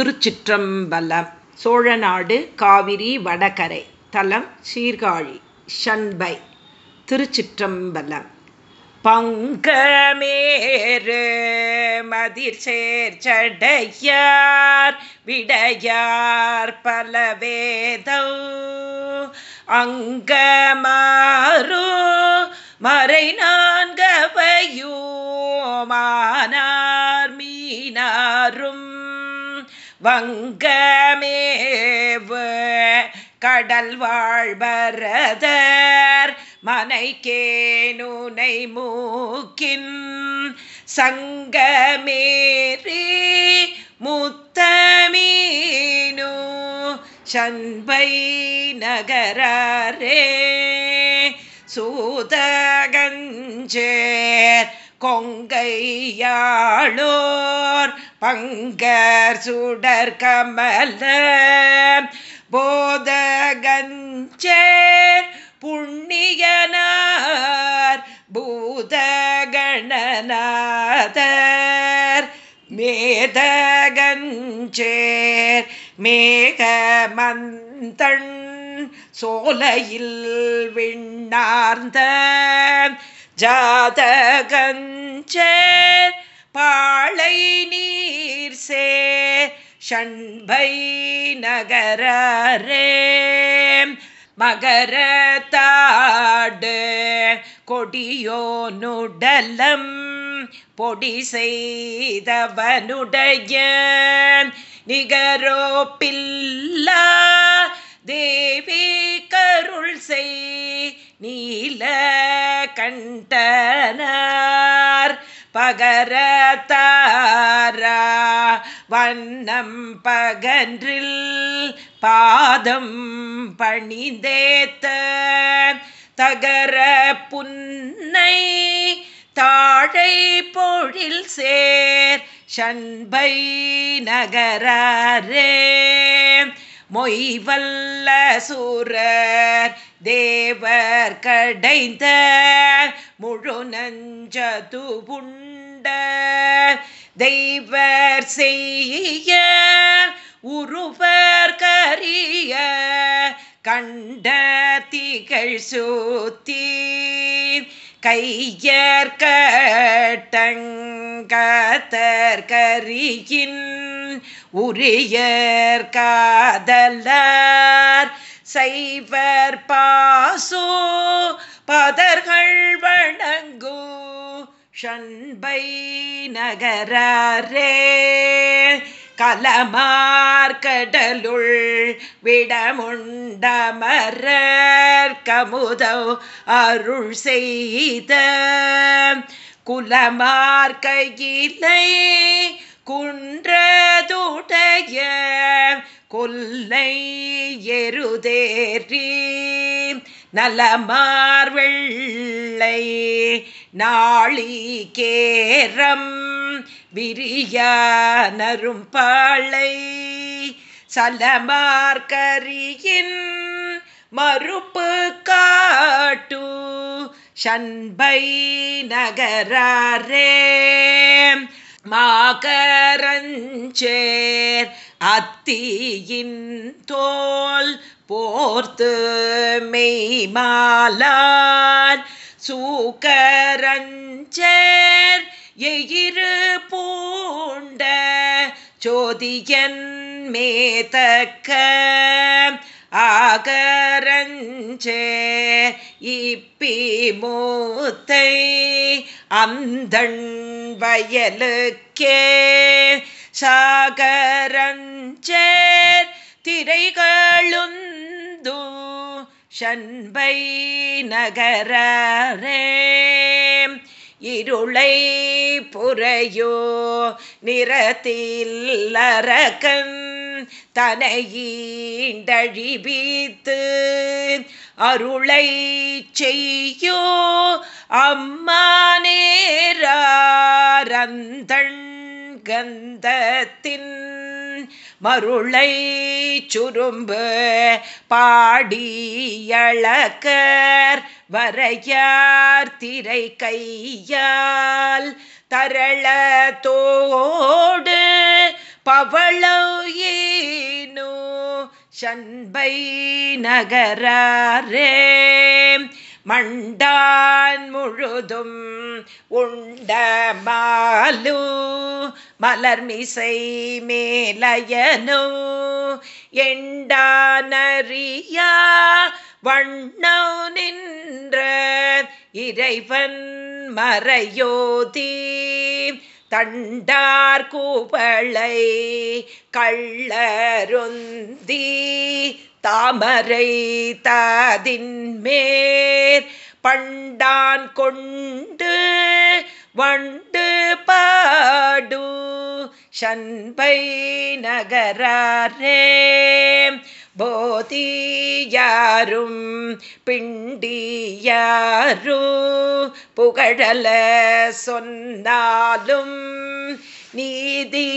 திருச்சிற்றம்பலம் சோழநாடு காவிரி வடகரை தலம் சீர்காழி ஷண்பை திருச்சிற்றம்பலம் பங்கமேறு மதிர் சேர்ச்சடையார் விடையார் பலவேதோ அங்கமாறு மறை நான்கவையோமானார் வங்கமேவு கடல் வாழ்பரதர் மனைக்கேனுனை மூக்கின் சங்கமேரி முத்தமீனு சண்பை நகரே சூதகஞ்சே கொங்கையாளோர் பங்கர் சுடர் கமல போதகஞ்சே புண்ணியனார் பூதகணநாதர் மேதகஞ்சேர் மேகமந்தன் சோலையில் விண்ணார்ந்த ஜாதகஞ்சேர் பாழை நீர் சே ஷண்பை நகரே மகரத்தாடு கொடியோ நுடலம் பொடி செய்தவனுடைய நிகரோ பில்லா தேவி கருள் செய் நீல கண்டனார் பகரத்தாரா வண்ணம் பகன்றில் பாதம் பணிந்தேத்த. தகர புன்னை தாழை பொழில் சேர் ஷண்பை நகரே மொய்வல்ல சூரர் தேவர் கடைந்த முழு நஞ்சது புண்ட தெய்வர் செய்ய உருவர் கரிய கண்ட திகழ் சூத்தி கையர் கட்டங்கத்தர் கரியின் உரியர் காதலார் செய்வர் பாசோ பதர்கள் வணங்கு ஷண்பை நகரே கலமார்கடலுள் விடமுண்டமரர் கமுதோ அருள் செய்த. குலமார்கையிலே குன்றதுடைய கொல்லை எருதேறி நலமார் வெள்ளை நாளிகேரம் விரியானரும் பாளை சலமார்கரியின் மறுப்பு காட்டு சண்பை நகரே மாகரஞ்சேர் அத்தியின் தோல் போர்த்து மெய்மாலான் சூக்கரஞ்சேர் எயிரு பூண்ட சோதியன் மேதக்க. ஆகரஞ்சே இப்பி மூத்தை அந்தண் வயலுக்கே சாகரஞ்சேர் திரைகளுந்து ஷண்பை நகரே இருளை புறையோ நிறத்தில் அரக்கன் தனையீண்டழிபீத்து அருளை செய்யோ அம்மா நேரந்தன் கந்தத்தின் மருளை சுரும்பு பாடியளக்கர் வரையார் திரை கையால் தரளத்தோடு பவளோ சண்பை நகரே மண்டான் முழுதும் உண்ட மாலு மலர்மிசை மேலயனோ எண்டானறியா வண்ணோ நின்ற இறைவன் மறையோதி தண்டார் கூபளை கள்ளருந்தி தாமரை தாதின்மேர் பண்டான் கொண்டு வண்டு பாடு சண்பை நகரே போதி போதியாரும் பிண்டியாரு புகழல சொன்னாலும் நீதியாக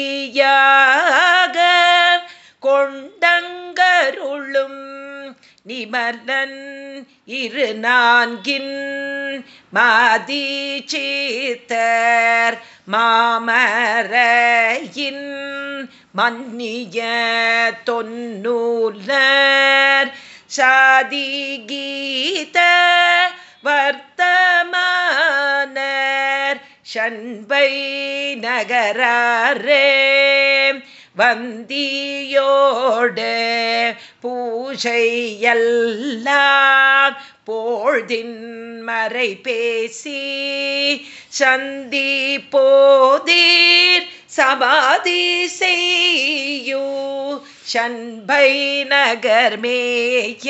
கொண்டங்கருளும் நிமலன் இரு நான்கின் மாதி சீத்தர் மாமரையின் மன்னிய தொன்னூலர் சாதி கீத வர்த்தமானர் ஷண்பை நகரே வந்தியோடு பூஜையெல்லாம் போழ்தின் மறை பேசி சந்தி போதீர் சமாதி செய்யூ சண்பை நகர்மேய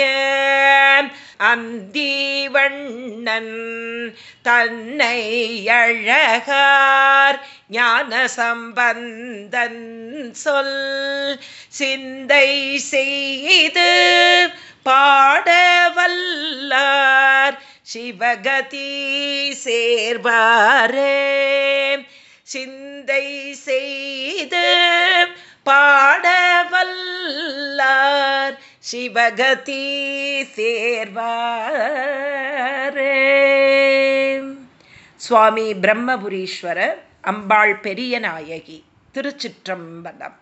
அந்தீவண்ணன் தன்னை அழகார் ஞான சம்பந்தன் சொல் சிந்தை செய்து பாடவல்லார் சிவகதி சேர்வாரே. சிந்தை செய்து பாடவ சிவகதி சேர்வாரே. சுவாமி பிரம்மபுரீஸ்வரர் அம்பாள் பெரிய நாயகி திருச்சிற்றம்பலம்.